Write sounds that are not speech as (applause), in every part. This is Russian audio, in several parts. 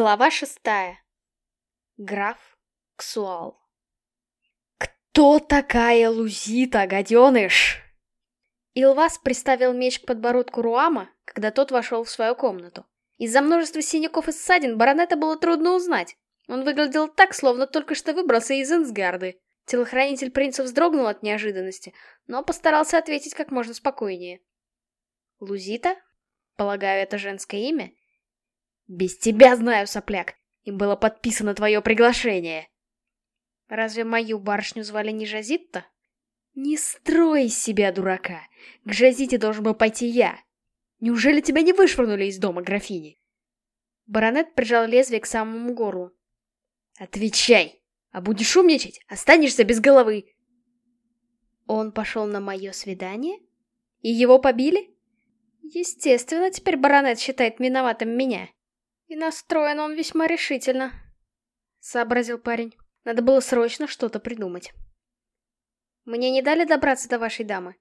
Глава шестая. Граф Ксуал. «Кто такая Лузита, гаденыш?» Илвас приставил меч к подбородку Руама, когда тот вошел в свою комнату. Из-за множества синяков и ссадин баронета было трудно узнать. Он выглядел так, словно только что выбрался из Инсгарды. Телохранитель принца вздрогнул от неожиданности, но постарался ответить как можно спокойнее. «Лузита? Полагаю, это женское имя?» «Без тебя знаю, сопляк! Им было подписано твое приглашение!» «Разве мою барышню звали не Жазитта?» «Не строй из себя дурака! К Жазите должен был пойти я! Неужели тебя не вышвырнули из дома, графини?» Баронет прижал лезвие к самому горлу. «Отвечай! А будешь умничать, останешься без головы!» Он пошел на мое свидание? И его побили? Естественно, теперь баронет считает виноватым меня. И настроен он весьма решительно. Сообразил парень. Надо было срочно что-то придумать. Мне не дали добраться до вашей дамы?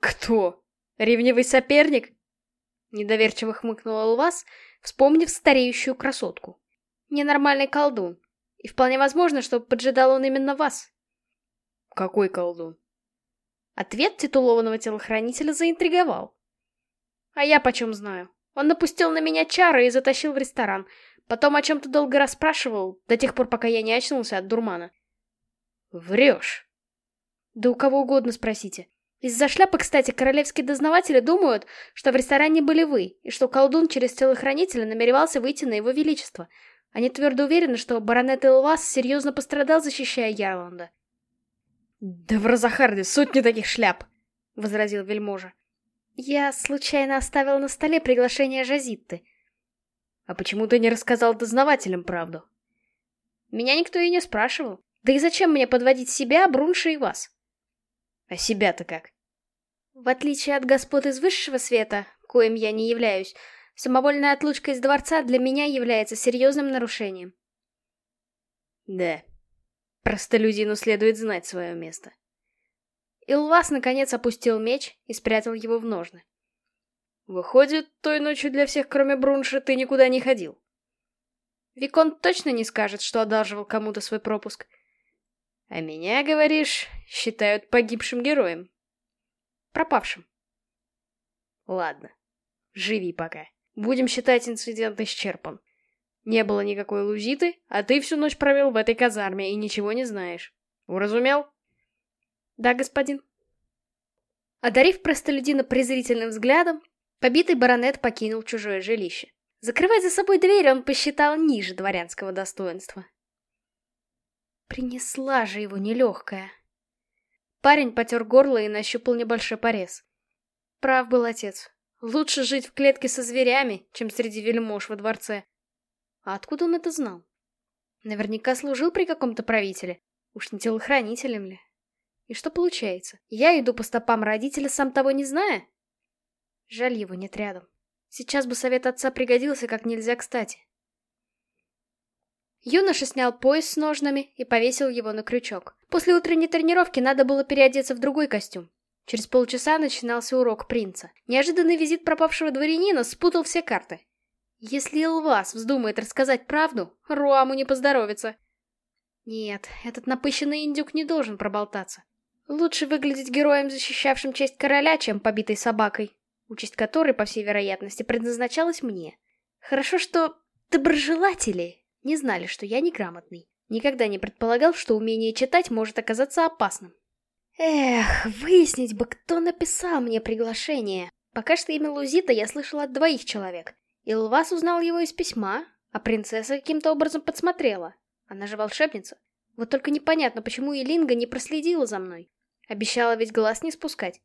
Кто? Ревнивый соперник? Недоверчиво хмыкнул Элвас, вспомнив стареющую красотку. Ненормальный колдун. И вполне возможно, что поджидал он именно вас. Какой колдун? Ответ титулованного телохранителя заинтриговал. А я почем знаю? Он напустил на меня чары и затащил в ресторан. Потом о чем-то долго расспрашивал, до тех пор, пока я не очнулся от дурмана. Врешь. Да у кого угодно спросите. Из-за шляпы, кстати, королевские дознаватели думают, что в ресторане были вы, и что колдун через телохранителя намеревался выйти на его величество. Они твердо уверены, что баронет Элвас серьезно пострадал, защищая Ярланда. «Да в Розахарде сотни таких шляп!» — возразил вельможа. Я случайно оставил на столе приглашение Жазитты. А почему ты не рассказал дознавателям правду? Меня никто и не спрашивал. Да и зачем мне подводить себя, Брунша и вас? А себя-то как? В отличие от господ из высшего света, коим я не являюсь, самовольная отлучка из дворца для меня является серьезным нарушением. Да, простолюдину следует знать свое место. Илвас наконец опустил меч и спрятал его в ножны. «Выходит, той ночью для всех, кроме Брунша, ты никуда не ходил?» Викон точно не скажет, что одалживал кому-то свой пропуск. А меня, говоришь, считают погибшим героем. Пропавшим. Ладно, живи пока. Будем считать инцидент исчерпан. Не было никакой лузиты, а ты всю ночь провел в этой казарме и ничего не знаешь. Уразумел? Да, господин. Одарив простолюдина презрительным взглядом, побитый баронет покинул чужое жилище. Закрывать за собой дверь он посчитал ниже дворянского достоинства. Принесла же его нелегкая. Парень потер горло и нащупал небольшой порез. Прав был отец. Лучше жить в клетке со зверями, чем среди вельмож во дворце. А откуда он это знал? Наверняка служил при каком-то правителе. Уж не телохранителем ли? И что получается? Я иду по стопам родителя, сам того не зная? Жаль, его нет рядом. Сейчас бы совет отца пригодился как нельзя кстати. Юноша снял пояс с ножнами и повесил его на крючок. После утренней тренировки надо было переодеться в другой костюм. Через полчаса начинался урок принца. Неожиданный визит пропавшего дворянина спутал все карты. Если Илвас вздумает рассказать правду, Руаму не поздоровится. Нет, этот напыщенный индюк не должен проболтаться. Лучше выглядеть героем, защищавшим честь короля, чем побитой собакой, участь которой, по всей вероятности, предназначалась мне. Хорошо, что доброжелатели не знали, что я неграмотный. Никогда не предполагал, что умение читать может оказаться опасным. Эх, выяснить бы, кто написал мне приглашение. Пока что имя Лузита я слышала от двоих человек. Илвас узнал его из письма, а принцесса каким-то образом подсмотрела. Она же волшебница. Вот только непонятно, почему Илинга не проследила за мной. Обещала ведь глаз не спускать.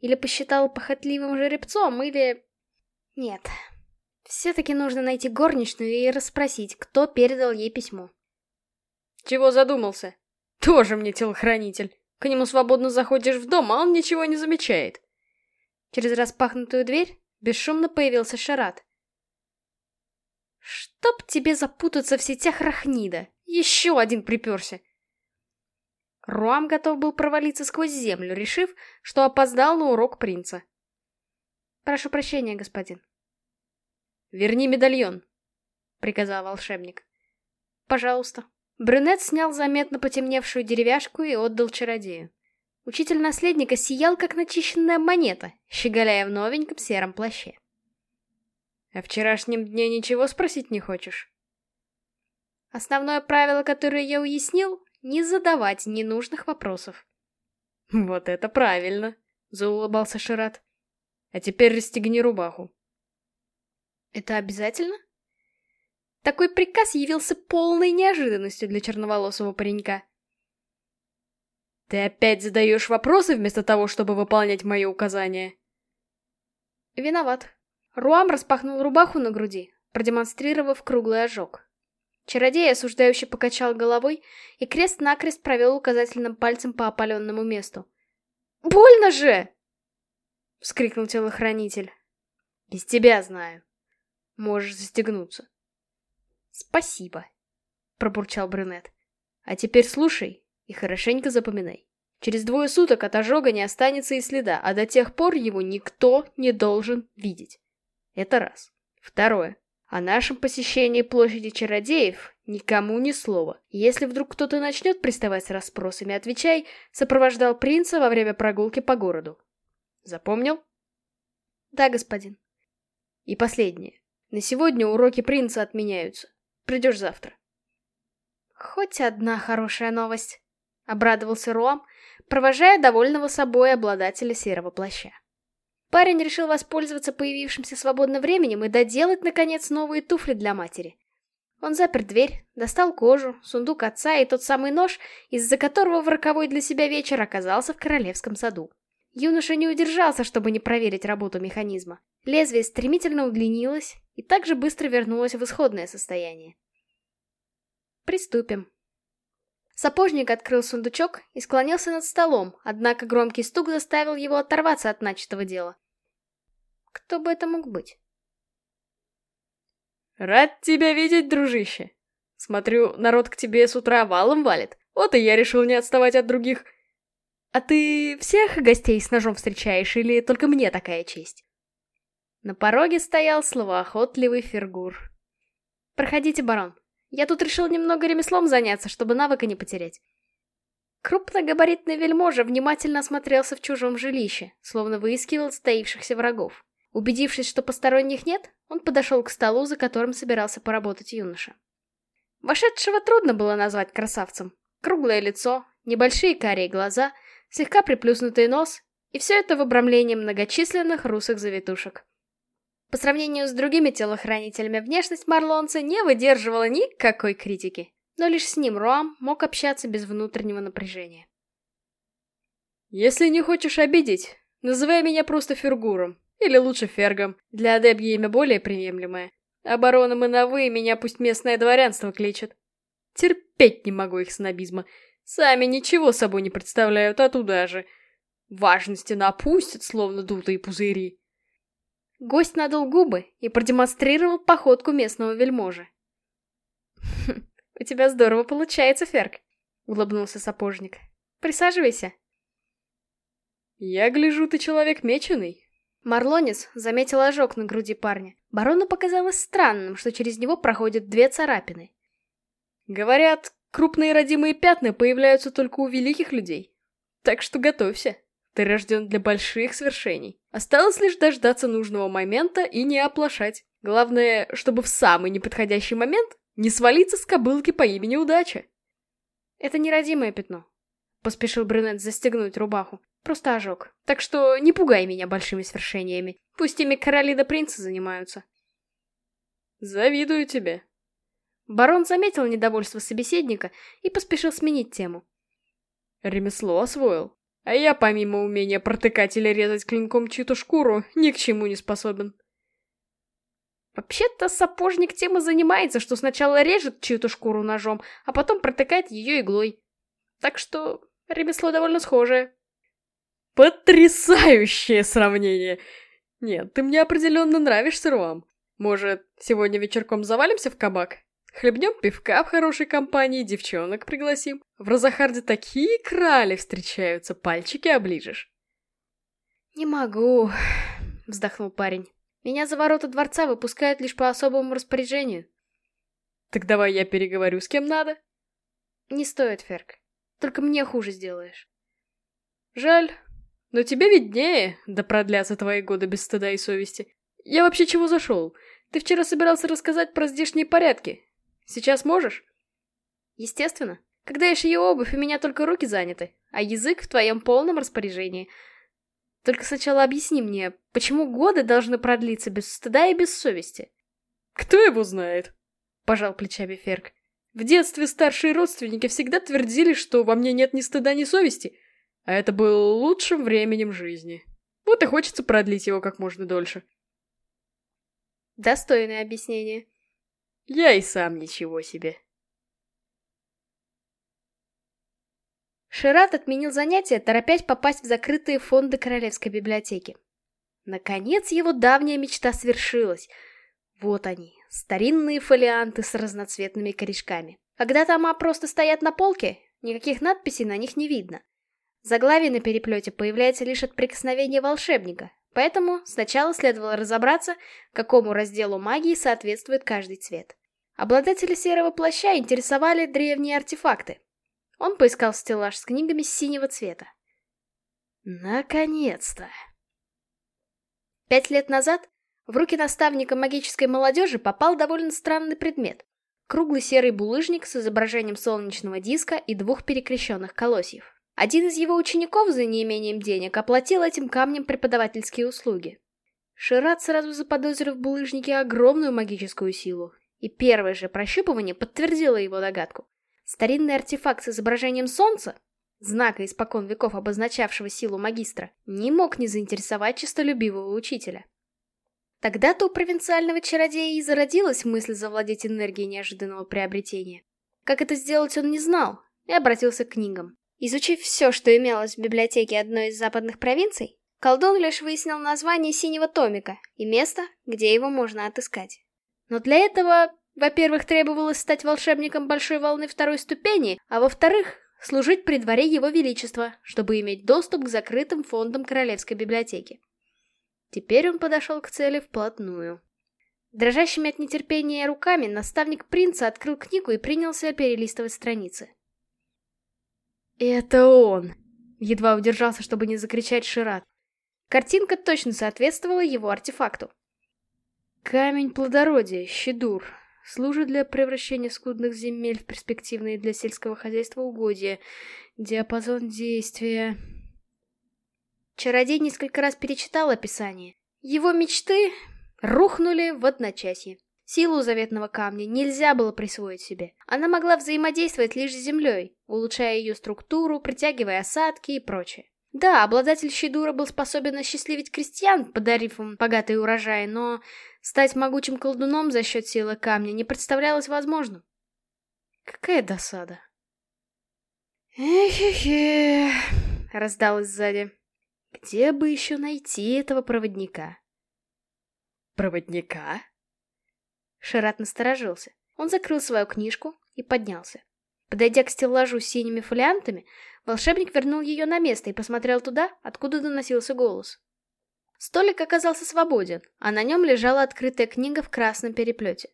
Или посчитала похотливым жеребцом, или... Нет. Все-таки нужно найти горничную и расспросить, кто передал ей письмо. Чего задумался? Тоже мне телохранитель. К нему свободно заходишь в дом, а он ничего не замечает. Через распахнутую дверь бесшумно появился Шарат. Чтоб тебе запутаться в сетях Рахнида. Еще один приперся. Руам готов был провалиться сквозь землю, решив, что опоздал на урок принца. «Прошу прощения, господин». «Верни медальон». приказал волшебник. Пожалуйста. Брюнет снял заметно потемневшую деревяшку и отдал чародею. Учитель наследника сиял, как начищенная монета, щеголяя в новеньком сером плаще. «О вчерашнем дне ничего спросить не хочешь?» Основное правило, которое я уяснил, не задавать ненужных вопросов. «Вот это правильно!» — заулыбался Шират. «А теперь расстегни рубаху». «Это обязательно?» Такой приказ явился полной неожиданностью для черноволосого паренька. «Ты опять задаешь вопросы вместо того, чтобы выполнять мои указания?» «Виноват». Руам распахнул рубаху на груди, продемонстрировав круглый ожог. Чародей осуждающе покачал головой и крест-накрест провел указательным пальцем по опаленному месту. «Больно же!» — вскрикнул телохранитель. «Без тебя знаю. Можешь застегнуться». «Спасибо», — пробурчал брюнет. «А теперь слушай и хорошенько запоминай. Через двое суток от ожога не останется и следа, а до тех пор его никто не должен видеть. Это раз. Второе. О нашем посещении площади чародеев никому ни слова. Если вдруг кто-то начнет приставать с расспросами, отвечай, сопровождал принца во время прогулки по городу. Запомнил? Да, господин. И последнее. На сегодня уроки принца отменяются. Придешь завтра. Хоть одна хорошая новость. Обрадовался Руам, провожая довольного собой обладателя серого плаща. Парень решил воспользоваться появившимся свободным временем и доделать, наконец, новые туфли для матери. Он запер дверь, достал кожу, сундук отца и тот самый нож, из-за которого в роковой для себя вечер оказался в королевском саду. Юноша не удержался, чтобы не проверить работу механизма. Лезвие стремительно удлинилось и также быстро вернулось в исходное состояние. Приступим. Сапожник открыл сундучок и склонился над столом, однако громкий стук заставил его оторваться от начатого дела. Кто бы это мог быть? «Рад тебя видеть, дружище! Смотрю, народ к тебе с утра валом валит, вот и я решил не отставать от других. А ты всех гостей с ножом встречаешь или только мне такая честь?» На пороге стоял словоохотливый Фергур. «Проходите, барон. Я тут решил немного ремеслом заняться, чтобы навыка не потерять. Крупногабаритный вельможа внимательно осмотрелся в чужом жилище, словно выискивал стоившихся врагов. Убедившись, что посторонних нет, он подошел к столу, за которым собирался поработать юноша. Вошедшего трудно было назвать красавцем. Круглое лицо, небольшие карие глаза, слегка приплюснутый нос, и все это в обрамлении многочисленных русых завитушек. По сравнению с другими телохранителями, внешность Марлонца не выдерживала никакой критики. Но лишь с ним Руам мог общаться без внутреннего напряжения. «Если не хочешь обидеть, называй меня просто Фергуром, или лучше Фергом, для Адебьи имя более приемлемое. А бароном на «вы» меня пусть местное дворянство кличет. Терпеть не могу их снобизма. Сами ничего собой не представляют, а туда же. Важности напустят, словно дутые пузыри. Гость надул губы и продемонстрировал походку местного вельможи. «Хм, (laughs) «У тебя здорово получается, Ферк», — улыбнулся сапожник. «Присаживайся». «Я гляжу, ты человек меченый». Марлонис заметил ожог на груди парня. Барону показалось странным, что через него проходят две царапины. «Говорят, крупные родимые пятна появляются только у великих людей. Так что готовься». Ты рожден для больших свершений. Осталось лишь дождаться нужного момента и не оплошать. Главное, чтобы в самый неподходящий момент не свалиться с кобылки по имени Удача. Это не пятно. Поспешил брюнет застегнуть рубаху. Просто ожог. Так что не пугай меня большими свершениями. Пусть ими короли да принцы занимаются. Завидую тебе. Барон заметил недовольство собеседника и поспешил сменить тему. Ремесло освоил. А я, помимо умения протыкать или резать клинком чью-то шкуру, ни к чему не способен. Вообще-то сапожник тем и занимается, что сначала режет чью-то шкуру ножом, а потом протыкает ее иглой. Так что ремесло довольно схожее. Потрясающее сравнение! Нет, ты мне определенно нравишься, Руам. Может, сегодня вечерком завалимся в кабак? Хлебнем пивка в хорошей компании, девчонок пригласим. В Розахарде такие крали встречаются, пальчики оближешь. «Не могу», (sighs) — вздохнул парень. «Меня за ворота дворца выпускают лишь по особому распоряжению». Так давай я переговорю с кем надо. Не стоит, Ферк. Только мне хуже сделаешь. Жаль. Но тебе виднее, да продлятся твои годы без стыда и совести. Я вообще чего зашел? Ты вчера собирался рассказать про здешние порядки. Сейчас можешь? Естественно. Когда я шью обувь, у меня только руки заняты, а язык в твоем полном распоряжении. Только сначала объясни мне, почему годы должны продлиться без стыда и без совести? Кто его знает? Пожал плечами Ферк. В детстве старшие родственники всегда твердили, что во мне нет ни стыда, ни совести, а это было лучшим временем жизни. Вот и хочется продлить его как можно дольше. Достойное объяснение. Я и сам ничего себе. Шират отменил занятия, торопясь попасть в закрытые фонды Королевской библиотеки. Наконец его давняя мечта свершилась. Вот они, старинные фолианты с разноцветными корешками. Когда тома просто стоят на полке, никаких надписей на них не видно. Заглавие на переплете появляется лишь от прикосновения волшебника, поэтому сначала следовало разобраться, какому разделу магии соответствует каждый цвет. Обладатели серого плаща интересовали древние артефакты, он поискал стеллаж с книгами синего цвета. Наконец-то! Пять лет назад в руки наставника магической молодежи попал довольно странный предмет. Круглый серый булыжник с изображением солнечного диска и двух перекрещенных колосьев. Один из его учеников за неимением денег оплатил этим камнем преподавательские услуги. Шират сразу заподозрил в булыжнике огромную магическую силу, и первое же прощупывание подтвердило его догадку. Старинный артефакт с изображением солнца, знака испокон веков обозначавшего силу магистра, не мог не заинтересовать честолюбивого учителя. Тогда-то у провинциального чародея и зародилась мысль завладеть энергией неожиданного приобретения. Как это сделать он не знал, и обратился к книгам. Изучив все, что имелось в библиотеке одной из западных провинций, колдун лишь выяснил название синего томика и место, где его можно отыскать. Но для этого во-первых, требовалось стать волшебником большой волны второй ступени, а во-вторых, служить при дворе его величества, чтобы иметь доступ к закрытым фондам Королевской библиотеки. Теперь он подошел к цели вплотную. Дрожащими от нетерпения руками наставник принца открыл книгу и принялся перелистывать страницы. «Это он!» Едва удержался, чтобы не закричать Шират. Картинка точно соответствовала его артефакту. Камень плодородия, щедур, служит для превращения скудных земель в перспективные для сельского хозяйства угодья. Диапазон действия... Чародей несколько раз перечитал описание. Его мечты рухнули в одночасье. Силу заветного камня нельзя было присвоить себе. Она могла взаимодействовать лишь с землей, улучшая ее структуру, притягивая осадки и прочее. Да, обладатель Щедура был способен осчастливить крестьян, подарив им богатый урожай, но Стать могучим колдуном за счет силы камня не представлялось возможным. Какая досада. «Эхе-хе», — раздалось сзади. «Где бы еще найти этого проводника?» «Проводника?» Шарат насторожился. Он закрыл свою книжку и поднялся. Подойдя к стеллажу с синими фолиантами, волшебник вернул ее на место и посмотрел туда, откуда доносился голос. Столик оказался свободен, а на нем лежала открытая книга в красном переплете.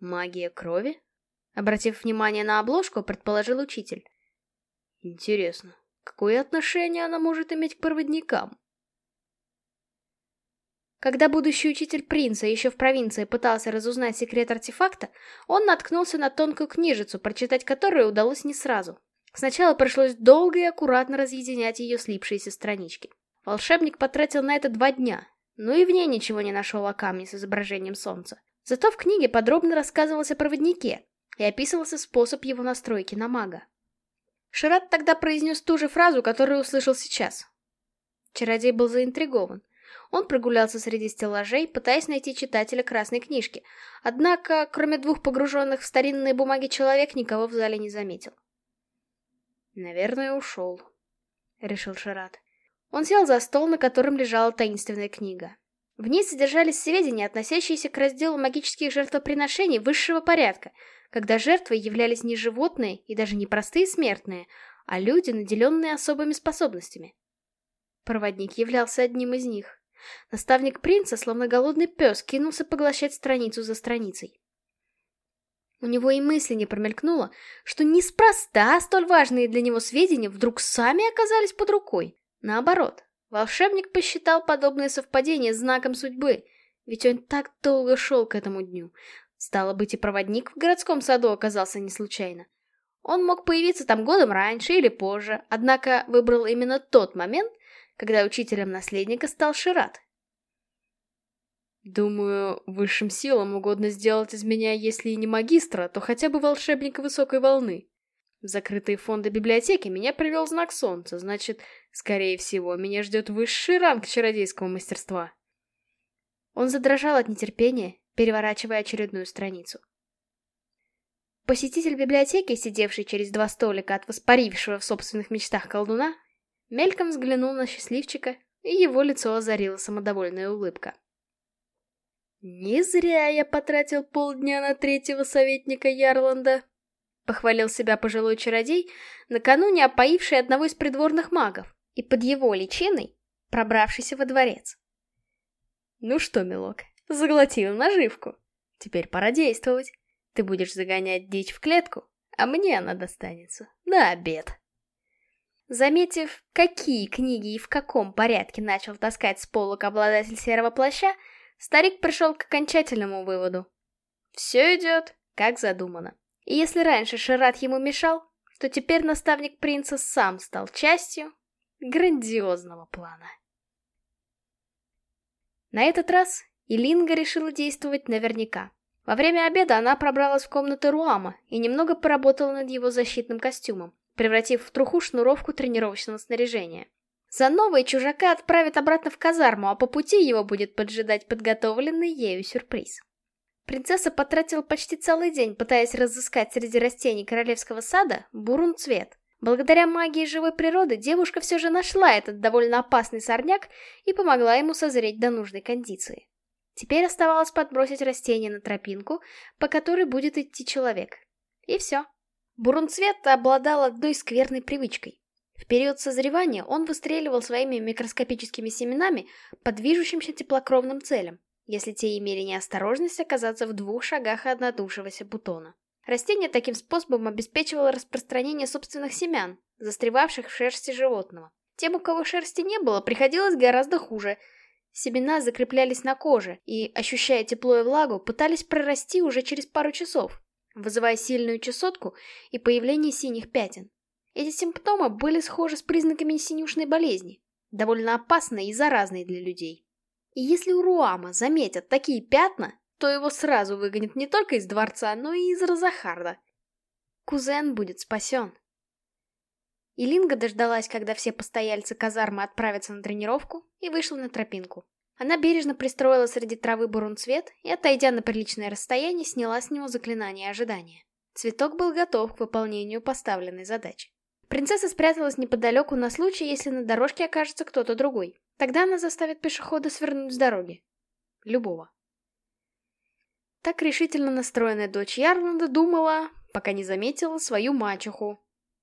«Магия крови?» Обратив внимание на обложку, предположил учитель. «Интересно, какое отношение она может иметь к проводникам?» Когда будущий учитель принца еще в провинции пытался разузнать секрет артефакта, он наткнулся на тонкую книжицу, прочитать которую удалось не сразу. Сначала пришлось долго и аккуратно разъединять ее слипшиеся странички. Волшебник потратил на это два дня, но и в ней ничего не нашел о камне с изображением солнца. Зато в книге подробно рассказывалось о проводнике и описывался способ его настройки на мага. Шират тогда произнес ту же фразу, которую услышал сейчас. Чародей был заинтригован. Он прогулялся среди стеллажей, пытаясь найти читателя красной книжки. Однако, кроме двух погруженных в старинные бумаги человек, никого в зале не заметил. «Наверное, ушел», — решил Шарат. Он сел за стол, на котором лежала таинственная книга. В ней содержались сведения, относящиеся к разделу магических жертвоприношений высшего порядка, когда жертвой являлись не животные и даже не простые смертные, а люди, наделенные особыми способностями. Проводник являлся одним из них. Наставник принца, словно голодный пес, кинулся поглощать страницу за страницей. У него и мысли не промелькнуло, что неспроста столь важные для него сведения вдруг сами оказались под рукой. Наоборот, волшебник посчитал подобное совпадение знаком судьбы, ведь он так долго шел к этому дню. Стало быть, и проводник в городском саду оказался не случайно. Он мог появиться там годом раньше или позже, однако выбрал именно тот момент, когда учителем наследника стал Шират. Думаю, высшим силам угодно сделать из меня, если и не магистра, то хотя бы волшебника высокой волны. В закрытые фонды библиотеки меня привел знак солнца, значит, скорее всего, меня ждет высший ранг чародейского мастерства. Он задрожал от нетерпения, переворачивая очередную страницу. Посетитель библиотеки, сидевший через два столика от воспарившего в собственных мечтах колдуна, мельком взглянул на счастливчика, и его лицо озарила самодовольная улыбка. «Не зря я потратил полдня на третьего советника Ярланда», — похвалил себя пожилой чародей, накануне опоивший одного из придворных магов, и под его личиной пробравшийся во дворец. «Ну что, милок, заглотил наживку. Теперь пора действовать. Ты будешь загонять дичь в клетку, а мне она достанется на обед». Заметив, какие книги и в каком порядке начал таскать с полок обладатель серого плаща, Старик пришел к окончательному выводу. Все идет, как задумано. И если раньше Шират ему мешал, то теперь наставник принца сам стал частью грандиозного плана. На этот раз Илинга решила действовать наверняка. Во время обеда она пробралась в комнату Руама и немного поработала над его защитным костюмом, превратив в труху шнуровку тренировочного снаряжения. За новой чужака отправят обратно в казарму, а по пути его будет поджидать подготовленный ею сюрприз. Принцесса потратила почти целый день, пытаясь разыскать среди растений королевского сада бурун цвет. Благодаря магии живой природы девушка все же нашла этот довольно опасный сорняк и помогла ему созреть до нужной кондиции. Теперь оставалось подбросить растение на тропинку, по которой будет идти человек. И все. Бурунцвет обладал одной скверной привычкой. В период созревания он выстреливал своими микроскопическими семенами по движущимся теплокровным целям, если те имели неосторожность оказаться в двух шагах от надувшегося бутона. Растение таким способом обеспечивало распространение собственных семян, застревавших в шерсти животного. Тем, у кого шерсти не было, приходилось гораздо хуже. Семена закреплялись на коже и, ощущая тепло и влагу, пытались прорасти уже через пару часов, вызывая сильную чесотку и появление синих пятен. Эти симптомы были схожи с признаками синюшной болезни, довольно опасной и заразной для людей. И если у Руама заметят такие пятна, то его сразу выгонят не только из дворца, но и из Розахарда. Кузен будет спасен. Илинга дождалась, когда все постояльцы казармы отправятся на тренировку, и вышла на тропинку. Она бережно пристроила среди травы бурунцвет и, отойдя на приличное расстояние, сняла с него заклинание ожидания. Цветок был готов к выполнению поставленной задачи. Принцесса спряталась неподалеку на случай, если на дорожке окажется кто-то другой. Тогда она заставит пешехода свернуть с дороги. Любого. Так решительно настроенная дочь Ярланда думала, пока не заметила свою мачеху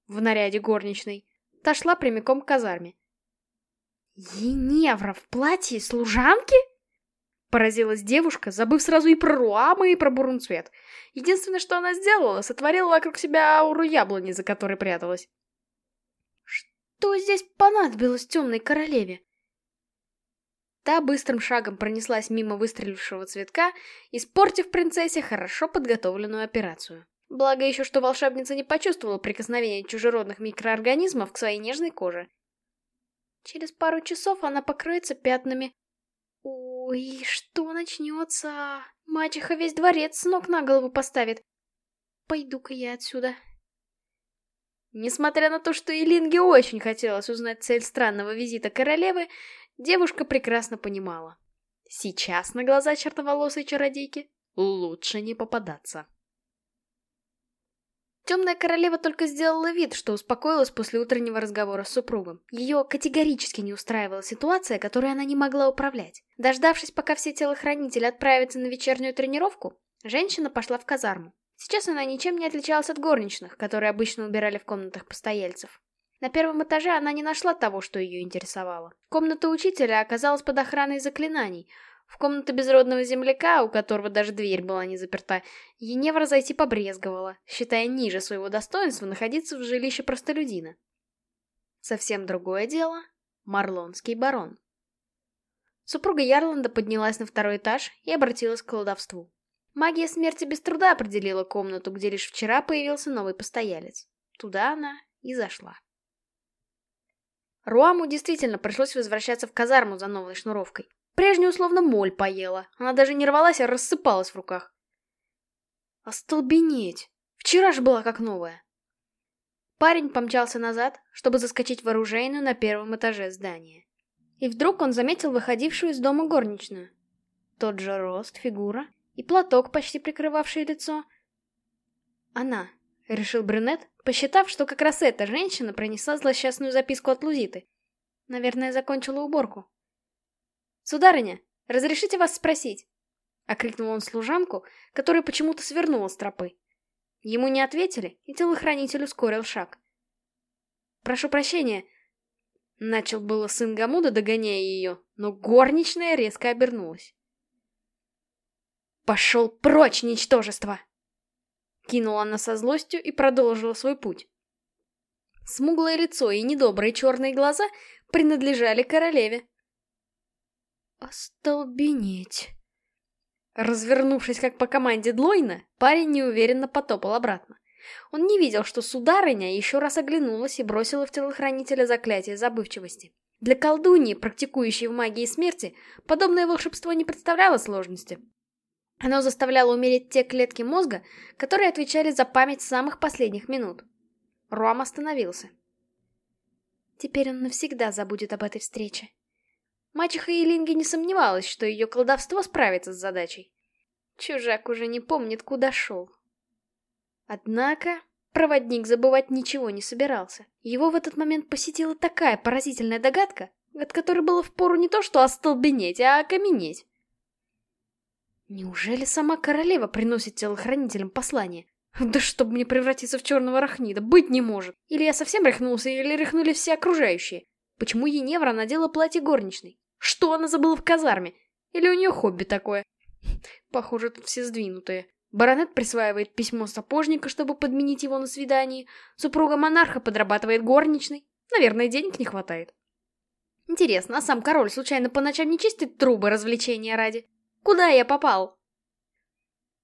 в наряде горничной. Та шла прямиком к казарме. «Еневра в платье служанки?» Поразилась девушка, забыв сразу и про Руама, и про Бурунцвет. Единственное, что она сделала, сотворила вокруг себя ауру яблони, за которой пряталась. Что здесь понадобилось темной королеве? Та быстрым шагом пронеслась мимо выстрелившего цветка, испортив принцессе хорошо подготовленную операцию. Благо еще, что волшебница не почувствовала прикосновения чужеродных микроорганизмов к своей нежной коже. Через пару часов она покроется пятнами. Ой, что начнется? Мачеха весь дворец с ног на голову поставит. Пойду-ка я отсюда. Несмотря на то, что Илинге очень хотелось узнать цель странного визита королевы, девушка прекрасно понимала. Сейчас на глаза чертоволосой чародейки лучше не попадаться. Темная королева только сделала вид, что успокоилась после утреннего разговора с супругом. Ее категорически не устраивала ситуация, которую она не могла управлять. Дождавшись, пока все телохранители отправятся на вечернюю тренировку, женщина пошла в казарму. Сейчас она ничем не отличалась от горничных, которые обычно убирали в комнатах постояльцев. На первом этаже она не нашла того, что ее интересовало. Комната учителя оказалась под охраной заклинаний. В комнату безродного земляка, у которого даже дверь была не заперта, Еневра зайти побрезговала, считая ниже своего достоинства находиться в жилище простолюдина. Совсем другое дело — Марлонский барон. Супруга Ярланда поднялась на второй этаж и обратилась к колдовству. Магия смерти без труда определила комнату, где лишь вчера появился новый постоялец. Туда она и зашла. Руаму действительно пришлось возвращаться в казарму за новой шнуровкой. Прежнюю условно моль поела. Она даже не рвалась, а рассыпалась в руках. Остолбенеть! Вчера же была как новая. Парень помчался назад, чтобы заскочить в оружейную на первом этаже здания. И вдруг он заметил выходившую из дома горничную. Тот же рост, фигура и платок, почти прикрывавший лицо. Она, решил брюнет, посчитав, что как раз эта женщина пронесла злосчастную записку от Лузиты. Наверное, закончила уборку. «Сударыня, разрешите вас спросить?» — окрикнул он служанку, которая почему-то свернула с тропы. Ему не ответили, и телохранитель ускорил шаг. «Прошу прощения», — начал было сын Гамуда, догоняя ее, но горничная резко обернулась. «Пошел прочь, ничтожество!» Кинула она со злостью и продолжила свой путь. Смуглое лицо и недобрые черные глаза принадлежали королеве. Остолбенеть. Развернувшись как по команде Длойна, парень неуверенно потопал обратно. Он не видел, что сударыня еще раз оглянулась и бросила в телохранителя заклятие забывчивости. Для колдуньи, практикующей в магии смерти, подобное волшебство не представляло сложности. Оно заставляло умереть те клетки мозга, которые отвечали за память самых последних минут. Руам остановился. Теперь он навсегда забудет об этой встрече. Мачеха Елинги не сомневалась, что ее колдовство справится с задачей. Чужак уже не помнит, куда шел. Однако, проводник забывать ничего не собирался. Его в этот момент посетила такая поразительная догадка, от которой было впору не то что остолбенеть, а окаменеть. Неужели сама королева приносит телохранителям послание? Да чтобы мне превратиться в черного рахнида, быть не может. Или я совсем рехнулся, или рехнули все окружающие. Почему Еневра надела платье горничной? Что она забыла в казарме? Или у нее хобби такое? (laughs) Похоже, тут все сдвинутые. Баронет присваивает письмо сапожника, чтобы подменить его на свидании. Супруга монарха подрабатывает горничной. Наверное, денег не хватает. Интересно, а сам король случайно по ночам не чистит трубы развлечения ради? Куда я попал?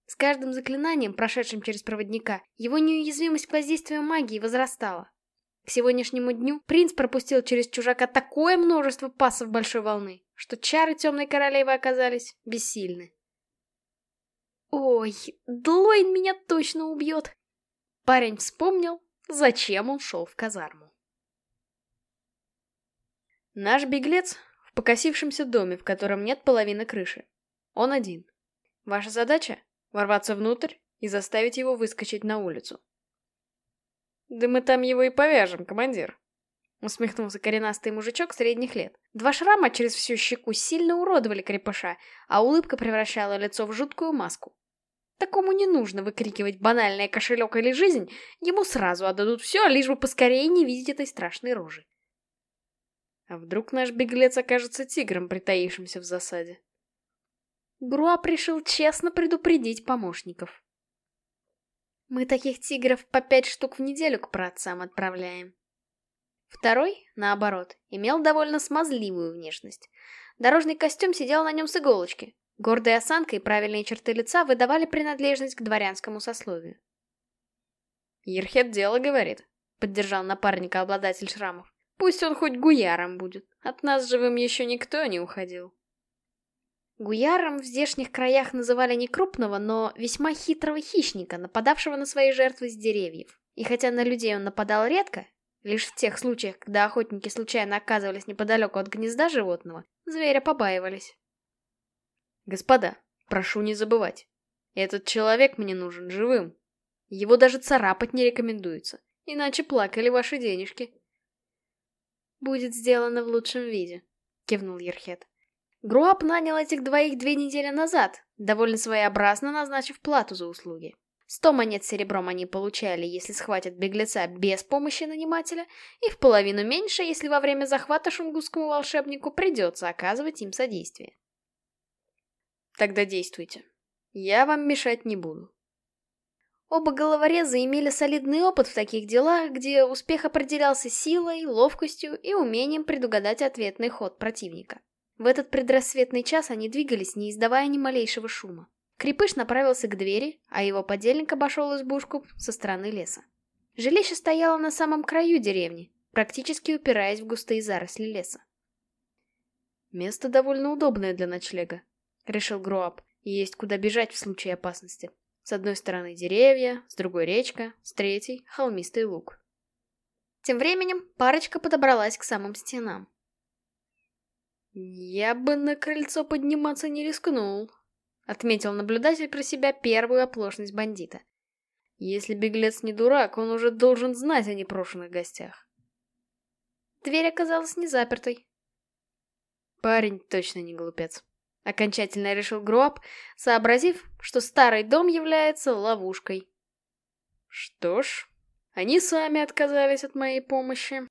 С каждым заклинанием, прошедшим через проводника, его неуязвимость к воздействию магии возрастала. К сегодняшнему дню принц пропустил через чужака такое множество пасов большой волны, что чары темной королевы оказались бессильны. Ой, Длойн меня точно убьет. Парень вспомнил, зачем он шел в казарму. Наш беглец в покосившемся доме, в котором нет половины крыши. Он один. Ваша задача — ворваться внутрь и заставить его выскочить на улицу. «Да мы там его и повяжем, командир», — усмехнулся коренастый мужичок средних лет. Два шрама через всю щеку сильно уродовали крепыша, а улыбка превращала лицо в жуткую маску. Такому не нужно выкрикивать банальное кошелек или жизнь, ему сразу отдадут все, лишь бы поскорее не видеть этой страшной рожи. А вдруг наш беглец окажется тигром, притаившимся в засаде? Бруа пришел честно предупредить помощников. Мы таких тигров по пять штук в неделю к праотцам отправляем. Второй, наоборот, имел довольно смазливую внешность. Дорожный костюм сидел на нем с иголочки. Гордая осанка и правильные черты лица выдавали принадлежность к дворянскому сословию. «Ерхет дело говорит», — поддержал напарника обладатель шрамов. «Пусть он хоть гуяром будет. От нас живым еще никто не уходил». Гуяром в здешних краях называли не крупного, но весьма хитрого хищника, нападавшего на свои жертвы с деревьев. И хотя на людей он нападал редко, лишь в тех случаях, когда охотники случайно оказывались неподалеку от гнезда животного, зверя побаивались. Господа, прошу не забывать, этот человек мне нужен живым. Его даже царапать не рекомендуется, иначе плакали ваши денежки. Будет сделано в лучшем виде, кивнул Ерхет. Груап нанял этих двоих две недели назад, довольно своеобразно назначив плату за услуги. Сто монет серебром они получали, если схватят беглеца без помощи нанимателя, и в половину меньше, если во время захвата шунгусскому волшебнику придется оказывать им содействие. Тогда действуйте. Я вам мешать не буду. Оба головореза имели солидный опыт в таких делах, где успех определялся силой, ловкостью и умением предугадать ответный ход противника. В этот предрассветный час они двигались, не издавая ни малейшего шума. Крепыш направился к двери, а его подельник обошел избушку со стороны леса. Жилище стояло на самом краю деревни, практически упираясь в густые заросли леса. «Место довольно удобное для ночлега», — решил Гроап. «Есть куда бежать в случае опасности». С одной стороны деревья, с другой речка, с третьей — холмистый луг. Тем временем парочка подобралась к самым стенам. «Я бы на крыльцо подниматься не рискнул», — отметил наблюдатель про себя первую оплошность бандита. «Если беглец не дурак, он уже должен знать о непрошенных гостях». Дверь оказалась не запертой. Парень точно не глупец. Окончательно решил Гроб, сообразив, что старый дом является ловушкой. Что ж, они сами отказались от моей помощи.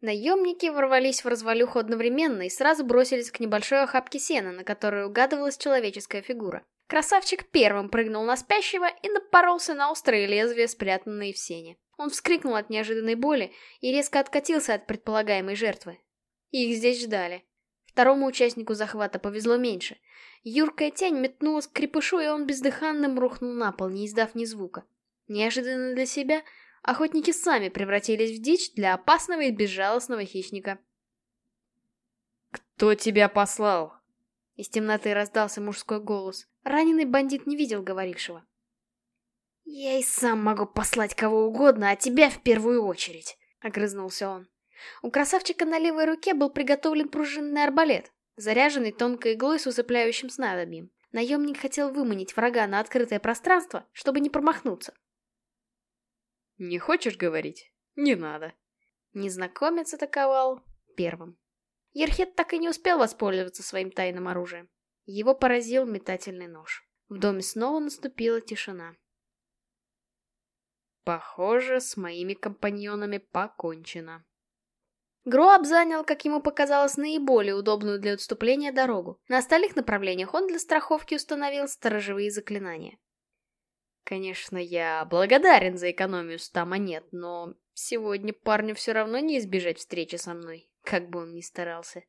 Наемники ворвались в развалюху одновременно и сразу бросились к небольшой охапке сена, на которой угадывалась человеческая фигура. Красавчик первым прыгнул на спящего и напоролся на острые лезвия, спрятанные в сене. Он вскрикнул от неожиданной боли и резко откатился от предполагаемой жертвы. Их здесь ждали. Второму участнику захвата повезло меньше. Юркая тень метнулась к крепышу, и он бездыханным рухнул на пол, не издав ни звука. Неожиданно для себя, охотники сами превратились в дичь для опасного и безжалостного хищника. «Кто тебя послал?» Из темноты раздался мужской голос. Раненый бандит не видел говорившего. «Я и сам могу послать кого угодно, а тебя в первую очередь», — огрызнулся он. У красавчика на левой руке был приготовлен пружинный арбалет, заряженный тонкой иглой с усыпляющим снадобьем. Наемник хотел выманить врага на открытое пространство, чтобы не промахнуться. «Не хочешь говорить? Не надо». Незнакомец атаковал первым. Ерхет так и не успел воспользоваться своим тайным оружием. Его поразил метательный нож. В доме снова наступила тишина. Похоже, с моими компаньонами покончено. Гроаб занял, как ему показалось, наиболее удобную для отступления дорогу. На остальных направлениях он для страховки установил сторожевые заклинания. Конечно, я благодарен за экономию ста монет, но сегодня парню все равно не избежать встречи со мной, как бы он ни старался.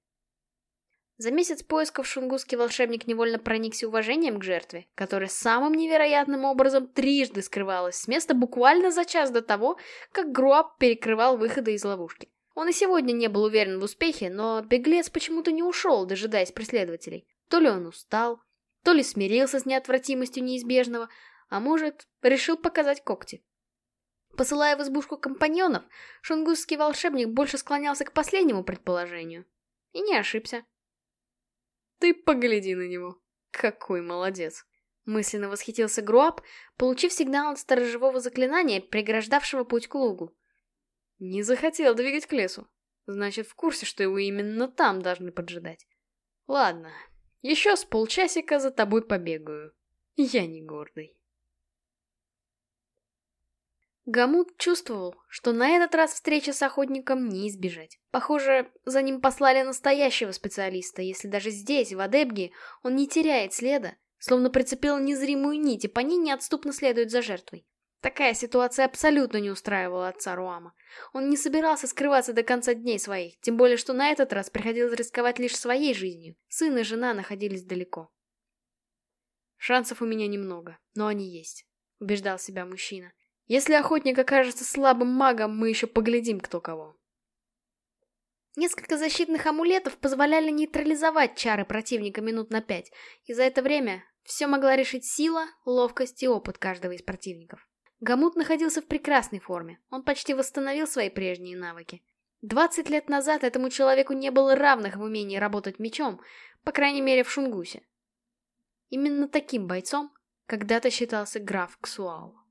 За месяц поисков шунгусский волшебник невольно проникся уважением к жертве, которая самым невероятным образом трижды скрывалась с места буквально за час до того, как Груап перекрывал выходы из ловушки. Он и сегодня не был уверен в успехе, но беглец почему-то не ушел, дожидаясь преследователей. То ли он устал, то ли смирился с неотвратимостью неизбежного, а может, решил показать когти. Посылая в избушку компаньонов, шунгусский волшебник больше склонялся к последнему предположению. И не ошибся. «Ты погляди на него. Какой молодец!» Мысленно восхитился Груап, получив сигнал от сторожевого заклинания, преграждавшего путь к лугу. Не захотел двигать к лесу. Значит, в курсе, что его именно там должны поджидать. Ладно, еще с полчасика за тобой побегаю. Я не гордый. Гамут чувствовал, что на этот раз встреча с охотником не избежать. Похоже, за ним послали настоящего специалиста, если даже здесь, в Адебге, он не теряет следа, словно прицепил незримую нить и по ней неотступно следует за жертвой. Такая ситуация абсолютно не устраивала отца Руама. Он не собирался скрываться до конца дней своих, тем более, что на этот раз приходилось рисковать лишь своей жизнью. Сын и жена находились далеко. «Шансов у меня немного, но они есть», — убеждал себя мужчина. «Если охотник окажется слабым магом, мы еще поглядим, кто кого». Несколько защитных амулетов позволяли нейтрализовать чары противника минут на пять, и за это время все могла решить сила, ловкость и опыт каждого из противников. Гамут находился в прекрасной форме, он почти восстановил свои прежние навыки. Двадцать лет назад этому человеку не было равных в умении работать мечом, по крайней мере в Шунгусе. Именно таким бойцом когда-то считался граф Ксуал.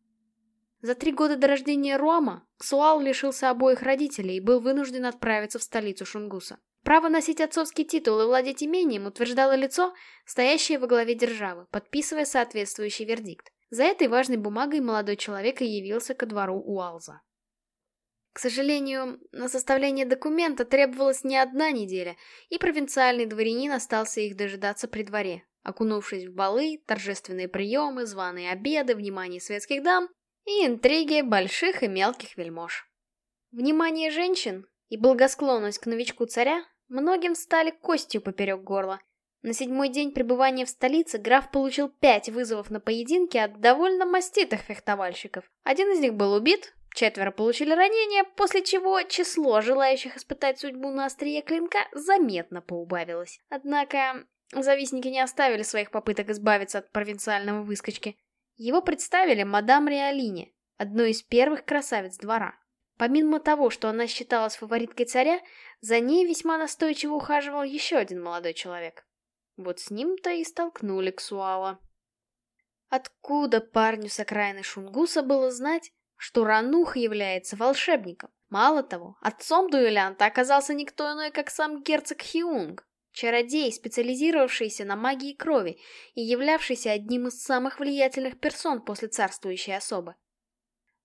За три года до рождения Руама Ксуал лишился обоих родителей и был вынужден отправиться в столицу Шунгуса. Право носить отцовский титул и владеть имением утверждало лицо, стоящее во главе державы, подписывая соответствующий вердикт. За этой важной бумагой молодой человек и явился ко двору Уалза. К сожалению, на составление документа требовалась не одна неделя, и провинциальный дворянин остался их дожидаться при дворе, окунувшись в балы, торжественные приемы, званые обеды, внимание светских дам и интриги больших и мелких вельмож. Внимание женщин и благосклонность к новичку царя многим стали костью поперек горла. На седьмой день пребывания в столице граф получил пять вызовов на поединки от довольно маститых фехтовальщиков. Один из них был убит, четверо получили ранения, после чего число желающих испытать судьбу на острие клинка заметно поубавилось. Однако завистники не оставили своих попыток избавиться от провинциального выскочки. Его представили мадам Реалине, одной из первых красавиц двора. Помимо того, что она считалась фавориткой царя, за ней весьма настойчиво ухаживал еще один молодой человек. Вот с ним-то и столкнули Ксуала. Откуда парню с окраины Шунгуса было знать, что Ранух является волшебником? Мало того, отцом дуэлянта оказался никто иной, как сам герцог Хиунг, чародей, специализировавшийся на магии крови и являвшийся одним из самых влиятельных персон после царствующей особы.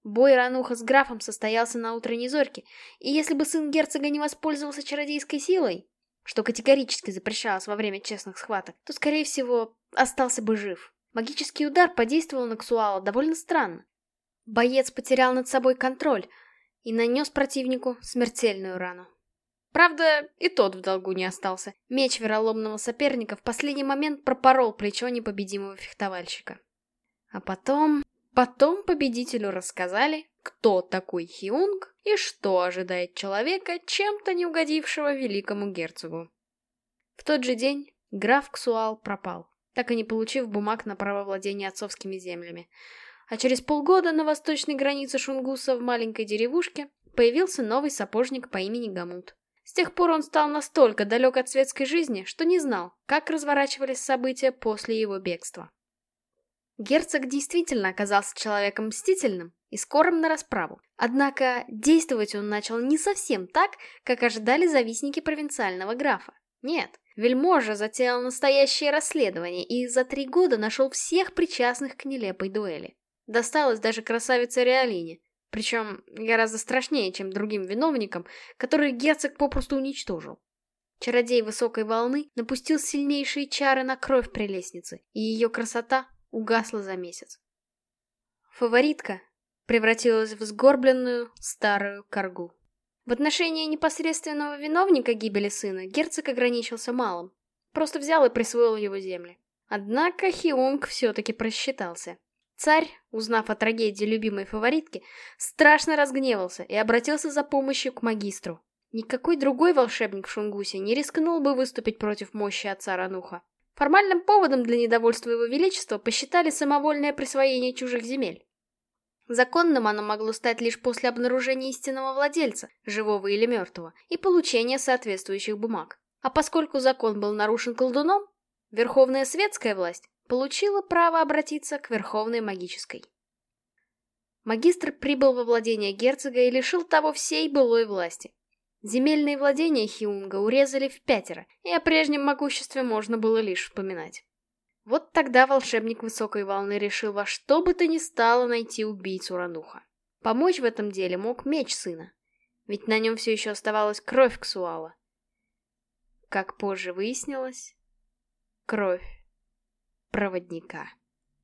Бой Рануха с графом состоялся на утренней зорьке, и если бы сын герцога не воспользовался чародейской силой, что категорически запрещалось во время честных схваток, то, скорее всего, остался бы жив. Магический удар подействовал на Ксуала довольно странно. Боец потерял над собой контроль и нанес противнику смертельную рану. Правда, и тот в долгу не остался. Меч вероломного соперника в последний момент пропорол плечо непобедимого фехтовальщика. А потом... Потом победителю рассказали, кто такой Хиунг и что ожидает человека, чем-то не угодившего великому герцогу. В тот же день граф Ксуал пропал, так и не получив бумаг на право владения отцовскими землями. А через полгода на восточной границе Шунгуса в маленькой деревушке появился новый сапожник по имени Гамут. С тех пор он стал настолько далек от светской жизни, что не знал, как разворачивались события после его бегства. Герцог действительно оказался человеком мстительным и скорым на расправу. Однако действовать он начал не совсем так, как ожидали завистники провинциального графа. Нет, вельможа затеял настоящее расследование и за три года нашел всех причастных к нелепой дуэли. Досталось даже красавице Реалине, причем гораздо страшнее, чем другим виновникам, которые герцог попросту уничтожил. Чародей высокой волны напустил сильнейшие чары на кровь прелестницы, и ее красота угасла за месяц. Фаворитка превратилась в сгорбленную старую коргу. В отношении непосредственного виновника гибели сына герцог ограничился малым. Просто взял и присвоил его земли. Однако Хиунг все-таки просчитался. Царь, узнав о трагедии любимой фаворитки, страшно разгневался и обратился за помощью к магистру. Никакой другой волшебник в Шунгусе не рискнул бы выступить против мощи отца Рануха. Формальным поводом для недовольства его величества посчитали самовольное присвоение чужих земель. Законным оно могло стать лишь после обнаружения истинного владельца, живого или мертвого, и получения соответствующих бумаг. А поскольку закон был нарушен колдуном, Верховная светская власть получила право обратиться к Верховной магической. Магистр прибыл во владение герцога и лишил того всей былой власти. Земельные владения Хиунга урезали в пятеро, и о прежнем могуществе можно было лишь вспоминать. Вот тогда волшебник высокой волны решил во что бы то ни стало найти убийцу Рануха. Помочь в этом деле мог меч сына, ведь на нем все еще оставалась кровь Ксуала. Как позже выяснилось, кровь проводника.